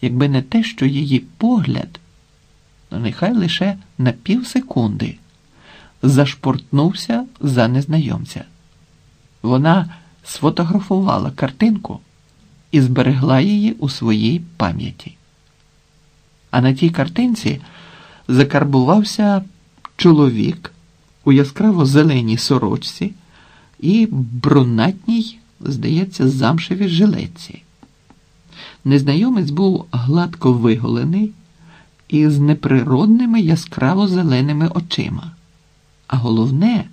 якби не те, що її погляд, ну нехай лише на пів секунди, зашпортнувся за незнайомця. Вона сфотографувала картинку і зберегла її у своїй пам'яті. А на тій картинці закарбувався чоловік у яскраво зеленій сорочці і брунатній, здається, замшевій жилетці. Незнайомець був гладко виголений і з неприродними яскраво зеленими очима. А головне,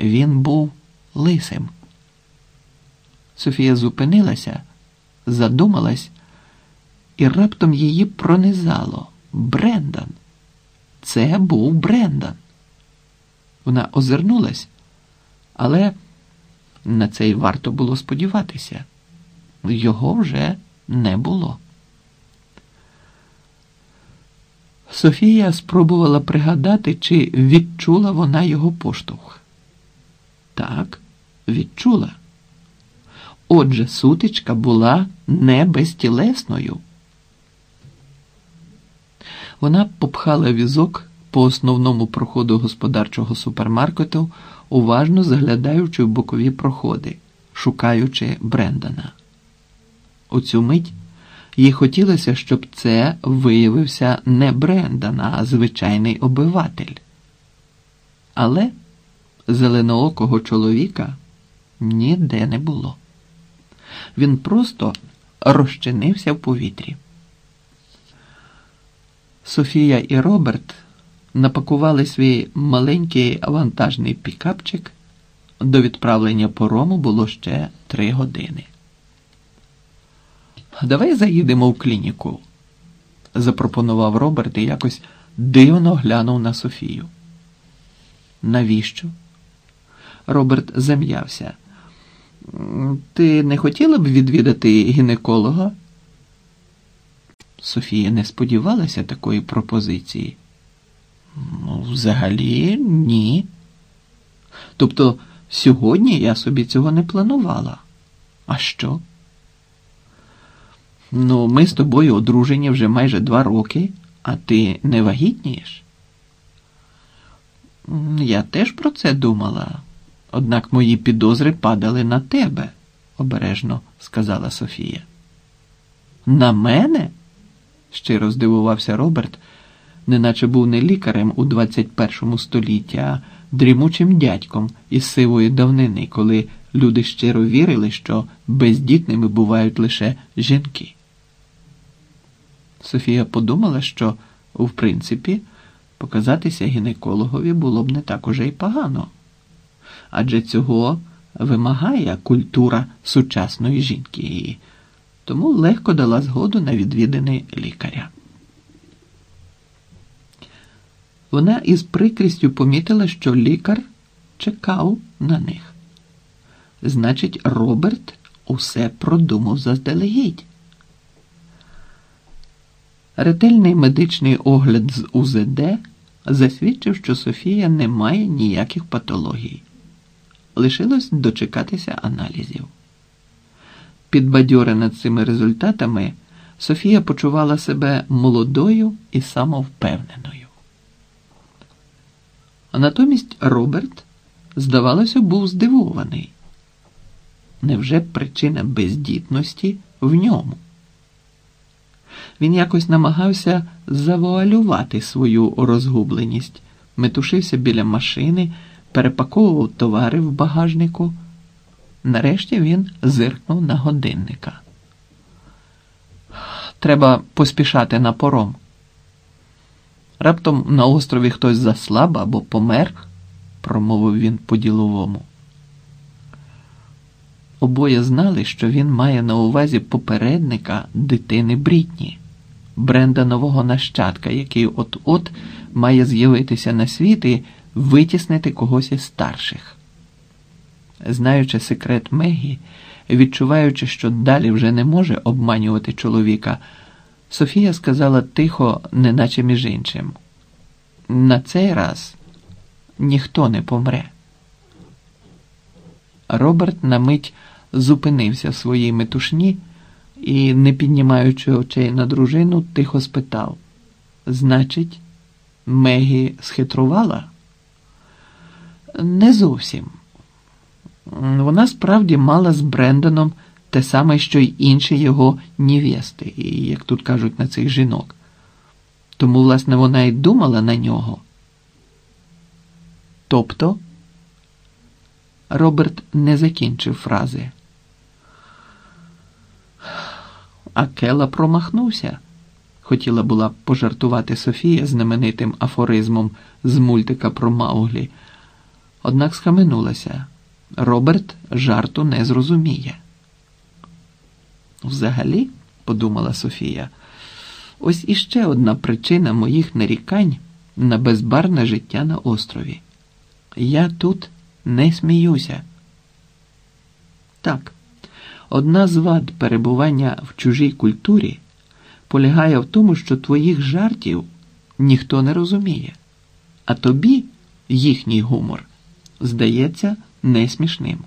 він був лисим. Софія зупинилася, задумалась, і раптом її пронизало. Брендан. Це був Брендан. Вона озирнулась, але на це й варто було сподіватися. Його вже не було. Софія спробувала пригадати, чи відчула вона його поштовх. Так, відчула. Отже, сутичка була не безтілесною. Вона попхала візок по основному проходу господарчого супермаркету, уважно заглядаючи в бокові проходи, шукаючи Брендана. У цю мить їй хотілося, щоб це виявився не Брендан, а звичайний обиватель. Але зеленоокого чоловіка ніде не було. Він просто розчинився в повітрі. Софія і Роберт напакували свій маленький вантажний пікапчик. До відправлення порому було ще три години. Давай заїдемо в клініку, запропонував Роберт і якось дивно глянув на Софію. Навіщо? Роберт зам'явся. Ти не хотіла б відвідати гінеколога? Софія не сподівалася такої пропозиції. Ну, взагалі, ні. Тобто, сьогодні я собі цього не планувала. А що? Ну, ми з тобою одружені вже майже два роки, а ти не вагітнієш? Я теж про це думала, однак мої підозри падали на тебе, обережно сказала Софія. На мене? щиро здивувався Роберт, неначе був не лікарем у 21 столітті, а дрімучим дядьком із сивої давнини, коли люди щиро вірили, що бездітними бувають лише жінки. Софія подумала, що, в принципі, показатися гінекологові було б не так уже й погано, адже цього вимагає культура сучасної жінки, і тому легко дала згоду на відвідини лікаря. Вона із прикрістю помітила, що лікар чекав на них. Значить, Роберт усе продумав заздалегідь. Ретельний медичний огляд з УЗД засвідчив, що Софія не має ніяких патологій. Лишилось дочекатися аналізів. Підбадьорена цими результатами, Софія почувала себе молодою і самовпевненою. Натомість Роберт, здавалося, був здивований. Невже причина бездітності в ньому? Він якось намагався завуалювати свою розгубленість, метушився біля машини, перепаковував товари в багажнику. Нарешті він зиркнув на годинника. Треба поспішати на пором. Раптом на острові хтось заслаб або помер, промовив він по-діловому. Обоє знали, що він має на увазі попередника дитини Брітні, бренда нового нащадка, який от-от має з'явитися на світ і витіснити когось із старших. Знаючи секрет Мегі, відчуваючи, що далі вже не може обманювати чоловіка, Софія сказала тихо, неначе між іншим: на цей раз ніхто не помре. Роберт на мить зупинився в своїй метушні, і, не піднімаючи очей на дружину, тихо спитав: Значить, Мегі схитрувала? Не зовсім. Вона справді мала з Брендоном те саме, що й інші його нівести, як тут кажуть на цих жінок. Тому, власне, вона й думала на нього. Тобто, Роберт не закінчив фрази. А Кела промахнувся. Хотіла була пожартувати Софія знаменитим афоризмом з мультика про Мауглі, однак схаменулася. Роберт жарту не зрозуміє. Взагалі, подумала Софія, ось іще одна причина моїх нарікань на безбарне життя на острові. Я тут не сміюся. Так, одна з вад перебування в чужій культурі полягає в тому, що твоїх жартів ніхто не розуміє, а тобі їхній гумор здається не смішним.